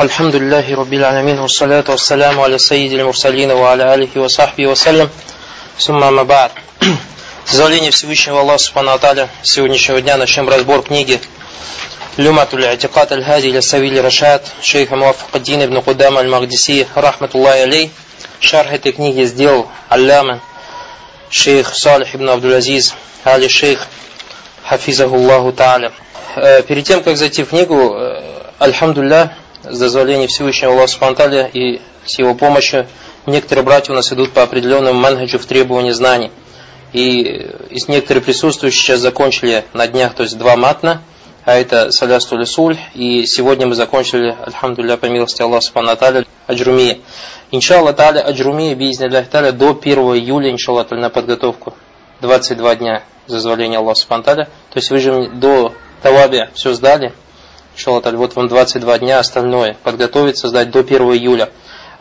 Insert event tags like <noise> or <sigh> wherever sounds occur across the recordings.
الحمد لله رب العالمين والصلاة والسلام على سيد المرسلين وعلى آله وصحبه وسلم ثم ما بعد С дозволения Всевышнего Аллаха Субхану Аталя сегодняшнего дня начнем разбор книги Люматуль Атикат Аль-Хади или Савили Рашад шейха Муафакаддин ибн Кудама Аль-Магдиси Рахматуллахи Алей Шарх этой книги сделал Алляма шейх Салих ибн Абдул-Азиз Али шейх Хафизаху Аллаху Та'аля Перед тем, как зайти в книгу, Альхамдуллах, с дозволения Всевышнего Аллаха Субтитры и с его помощью некоторые братья у нас идут по определенному манхаджу в требовании знаний. И из некоторых присутствующих сейчас закончили на днях, то есть два матна, а это Салясту Лисуль, и сегодня мы закончили, Альхамдулля, по милости Аллаха Субхану Аджрумия. Иншаллах Таля, Аджрумия, Бизниллях Таля, до 1 июля, иншаллах Таля, на подготовку. 22 дня, за дозволения Аллаха Субхану. То есть вы же до Таваби все сдали, Иншаллах, вот вам 22 дня, остальное подготовиться, сдать до 1 июля.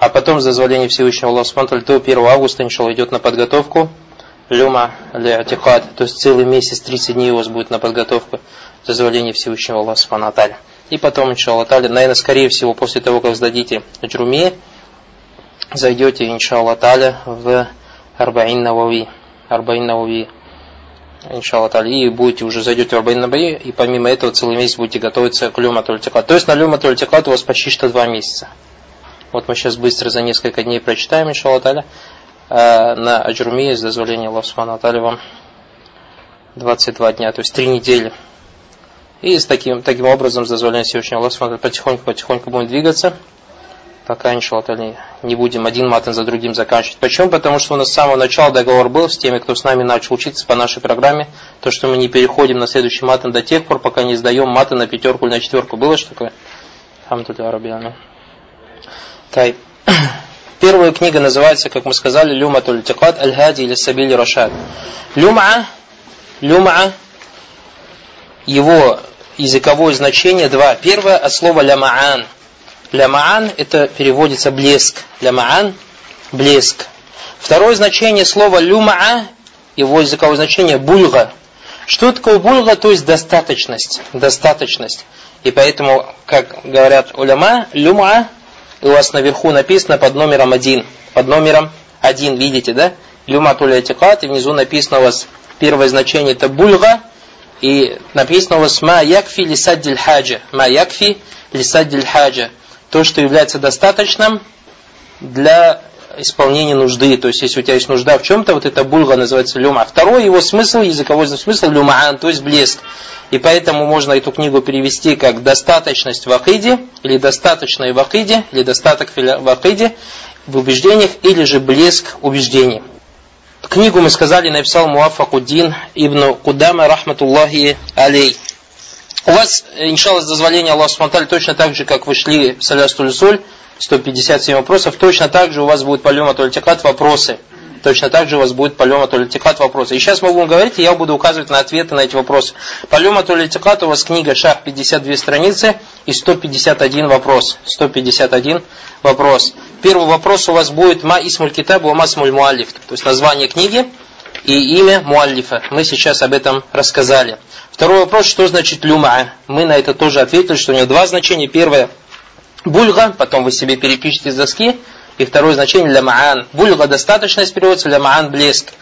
А потом, с дозволения Всевышнего Аллаха до 1 августа, иншаллах, идет на подготовку. Люма лиатикат, то есть целый месяц, 30 дней у вас будет на подготовку, с дозволения Всевышнего Аллаха Субтитры. И потом, иншаллах, наверное, скорее всего, после того, как сдадите джруми, зайдете, иншаллах, в Арбаин Навави. Арбаин Навави иншаллах и будете уже зайдете в Арбаин Набаи, и помимо этого целый месяц будете готовиться к Люма Тультикат. То есть на Люма у вас почти что два месяца. Вот мы сейчас быстро за несколько дней прочитаем, иншаллах э, на Аджрумии, с дозволения Аллаха Субхану вам 22 дня, то есть 3 недели. И с таким, таким образом, с дозволения Всевышнего Аллаха потихоньку-потихоньку будем двигаться иншаллах, не будем один матан за другим заканчивать. Почему? Потому что у нас с самого начала договор был с теми, кто с нами начал учиться по нашей программе, то, что мы не переходим на следующий матан до тех пор, пока не сдаем матан на пятерку или на четверку. Было что такое? Хамдулля Арабиану. Тай. <clears throat> Первая книга называется, как мы сказали, Люма Тультикат Аль-Хади или Сабили Рашад. Люма, Люма, его языковое значение два. Первое от слова лямаан – Лямаан это переводится блеск. Лямаан – блеск. Второе значение слова люмаа, его языковое значение бульга. Что такое бульга? То есть достаточность. Достаточность. И поэтому, как говорят уляма, люма, у вас наверху написано под номером один. Под номером один, видите, да? Люма тулятикат, и внизу написано у вас первое значение это бульга, и написано у вас ма якфи лисаддиль хаджа. Ма якфи лисаддиль хаджа то, что является достаточным для исполнения нужды. То есть, если у тебя есть нужда в чем-то, вот это бульга называется люма. Второй его смысл, языковой смысл люмаан, то есть блеск. И поэтому можно эту книгу перевести как достаточность в акиде, или достаточное в акиде, или достаток в акиде, в убеждениях, или же блеск убеждений. Книгу мы сказали, написал Муафакуддин ибн Кудама, рахматуллахи алей. У вас, иншалла, с дозволения Аллаха Субтитры точно так же, как вы шли в Салястуль Суль, 157 вопросов, точно так же у вас будет по Лема Тольтикат вопросы. Точно так же у вас будет по Лема Тольтикат вопросы. И сейчас мы будем говорить, и я буду указывать на ответы на эти вопросы. По Лема Тольтикат у вас книга Шах 52 страницы и 151 вопрос. 151 вопрос. Первый вопрос у вас будет Ма Исмуль Китабу Ма Смуль Муалиф. То есть название книги и имя Муаллифа. Мы сейчас об этом рассказали. Второй вопрос, что значит люма? Мы на это тоже ответили, что у него два значения. Первое бульга, потом вы себе перепишите с доски. И второе значение лямаан. Бульга достаточность переводится, лямаан блеск.